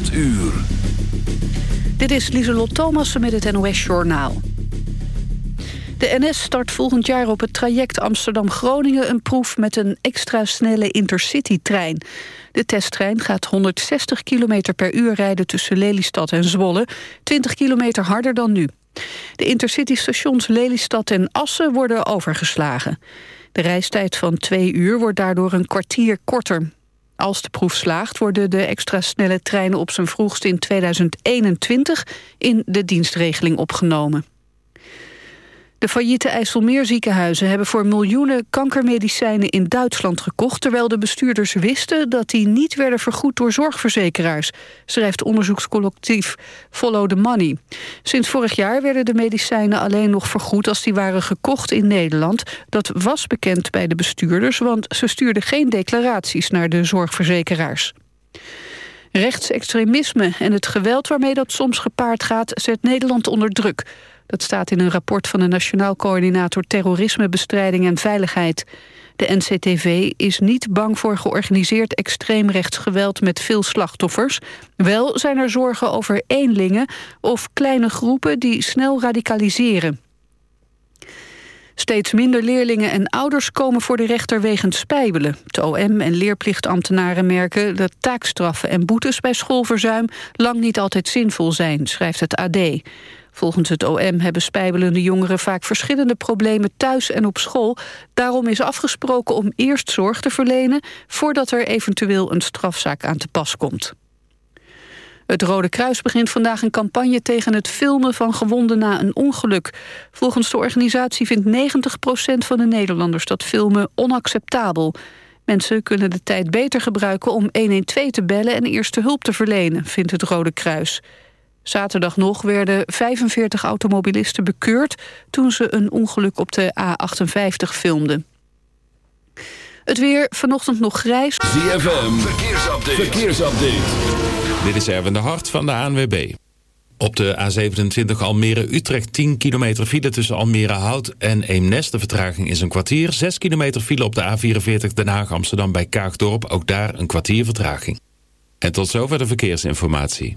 8 uur. Dit is Lieselot Thomassen met het NOS-journaal. De NS start volgend jaar op het traject Amsterdam-Groningen... een proef met een extra snelle intercity-trein. De testtrein gaat 160 km per uur rijden tussen Lelystad en Zwolle... 20 kilometer harder dan nu. De intercity-stations Lelystad en Assen worden overgeslagen. De reistijd van twee uur wordt daardoor een kwartier korter. Als de proef slaagt worden de extra snelle treinen op zijn vroegst in 2021 in de dienstregeling opgenomen. De failliete IJsselmeerziekenhuizen hebben voor miljoenen kankermedicijnen in Duitsland gekocht, terwijl de bestuurders wisten dat die niet werden vergoed door zorgverzekeraars, schrijft onderzoekscollectief Follow the Money. Sinds vorig jaar werden de medicijnen alleen nog vergoed als die waren gekocht in Nederland. Dat was bekend bij de bestuurders, want ze stuurden geen declaraties naar de zorgverzekeraars. Rechtsextremisme en het geweld waarmee dat soms gepaard gaat... zet Nederland onder druk. Dat staat in een rapport van de Nationaal Coördinator Terrorismebestrijding en Veiligheid. De NCTV is niet bang voor georganiseerd extreemrechtsgeweld met veel slachtoffers. Wel zijn er zorgen over eenlingen of kleine groepen die snel radicaliseren. Steeds minder leerlingen en ouders komen voor de rechter wegens spijbelen. Het OM en leerplichtambtenaren merken dat taakstraffen en boetes bij schoolverzuim lang niet altijd zinvol zijn, schrijft het AD. Volgens het OM hebben spijbelende jongeren vaak verschillende problemen thuis en op school. Daarom is afgesproken om eerst zorg te verlenen... voordat er eventueel een strafzaak aan te pas komt. Het Rode Kruis begint vandaag een campagne tegen het filmen van gewonden na een ongeluk. Volgens de organisatie vindt 90% van de Nederlanders dat filmen onacceptabel. Mensen kunnen de tijd beter gebruiken om 112 te bellen en eerste hulp te verlenen, vindt het Rode Kruis. Zaterdag nog werden 45 automobilisten bekeurd... toen ze een ongeluk op de A58 filmden. Het weer vanochtend nog grijs. ZFM, verkeersupdate. verkeersupdate. Dit is Erwin de Hart van de ANWB. Op de A27 Almere-Utrecht 10 kilometer file tussen Almere Hout en Eemnes. De vertraging is een kwartier. 6 kilometer file op de A44 Den Haag-Amsterdam bij Kaagdorp. Ook daar een kwartier vertraging. En tot zover de verkeersinformatie.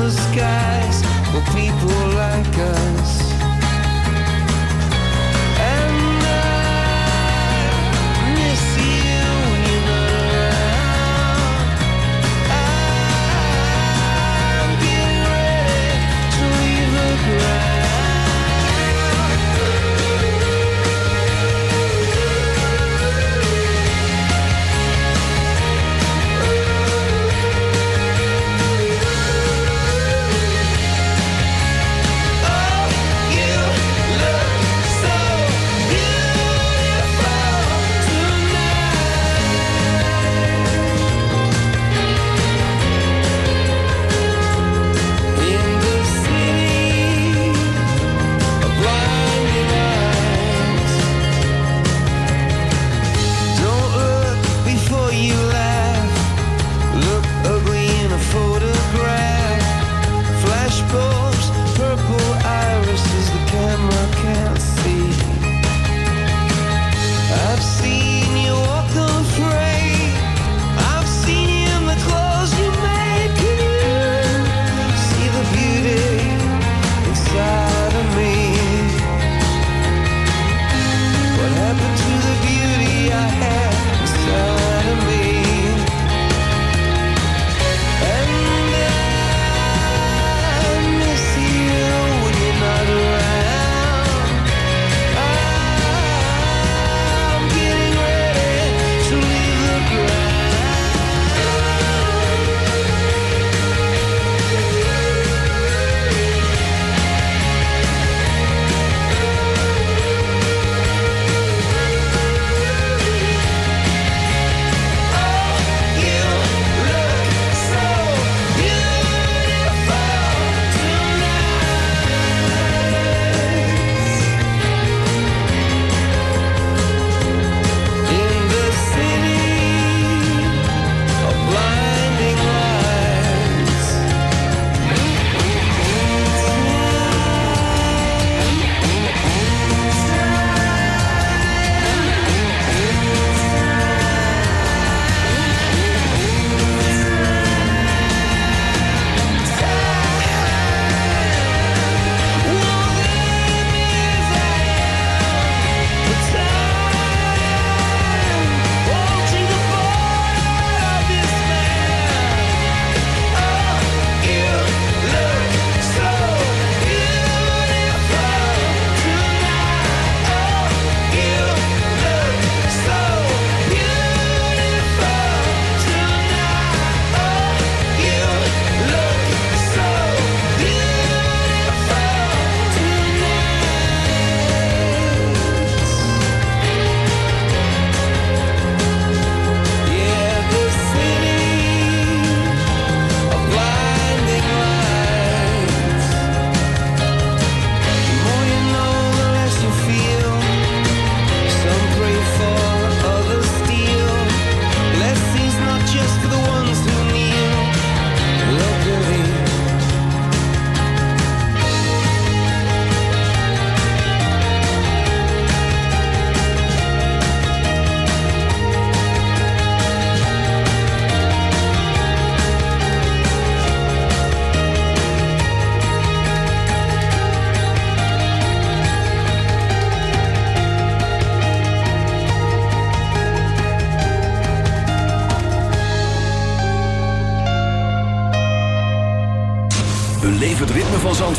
the skies for people like us.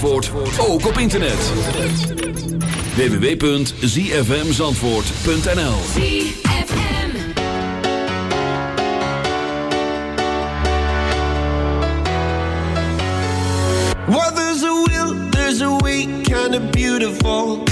Zandvoort ook op internet. www.zfmzandvoort.nl What there's a will, there's a way, kind of beautiful...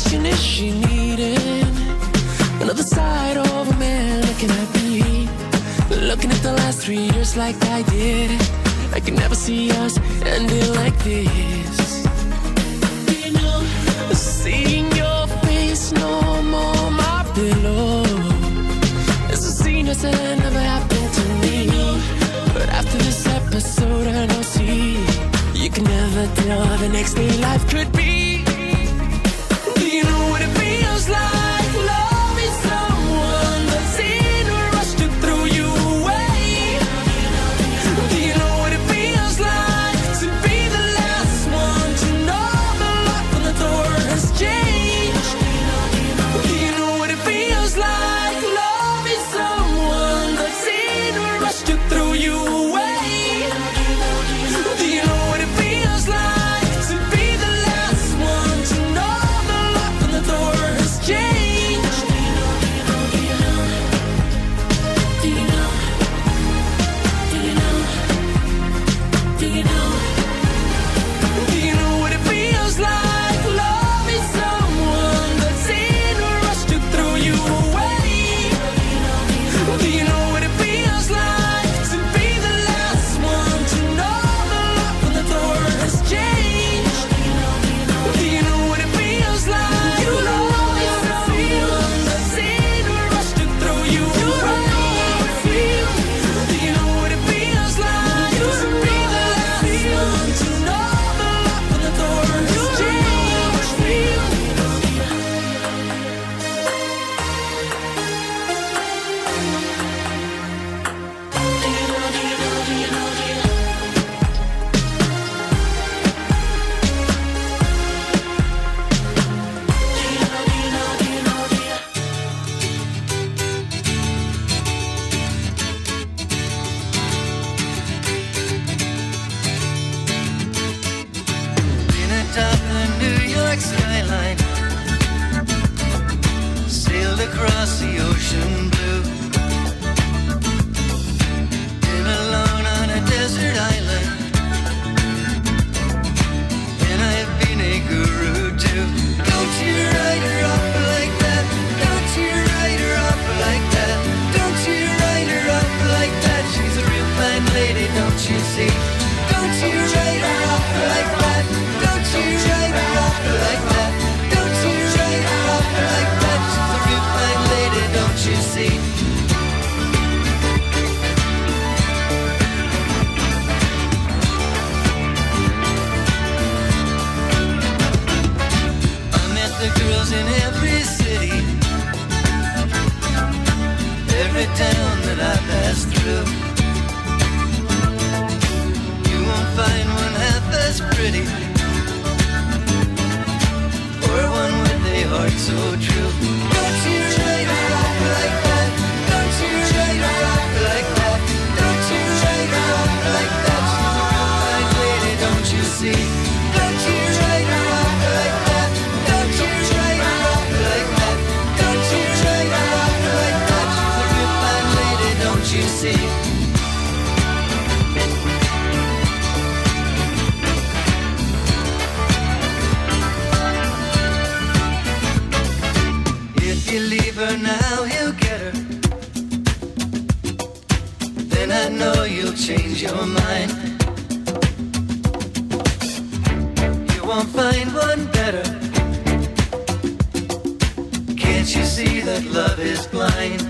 question is she needing another side of a man looking at me? Looking at the last three years like I did. I can never see us ending like this. You know, seeing your face no more, my pillow. It's a scene that's never happened to me. But after this episode, I know see you can never tell the next day life could be slide so true. Don't you change your mind. You won't find one better. Can't you see that love is blind?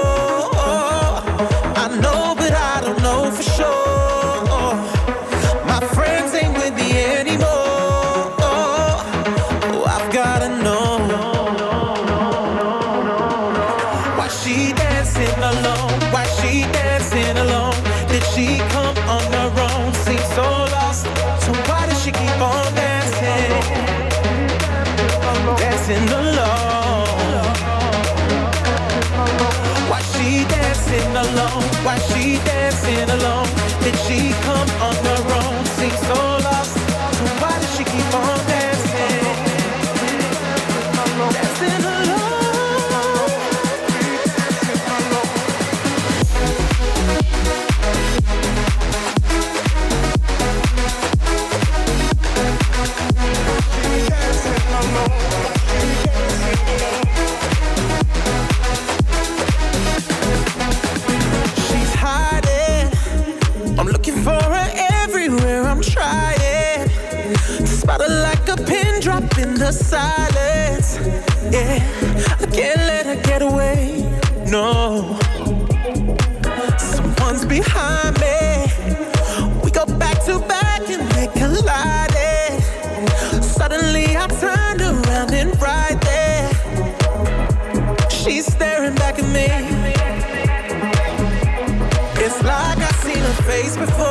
Alone? Did she come in the silence. Yeah, I can't let her get away. No, someone's behind me. We go back to back and they collided. Suddenly I turned around and right there, she's staring back at me. It's like I've seen her face before.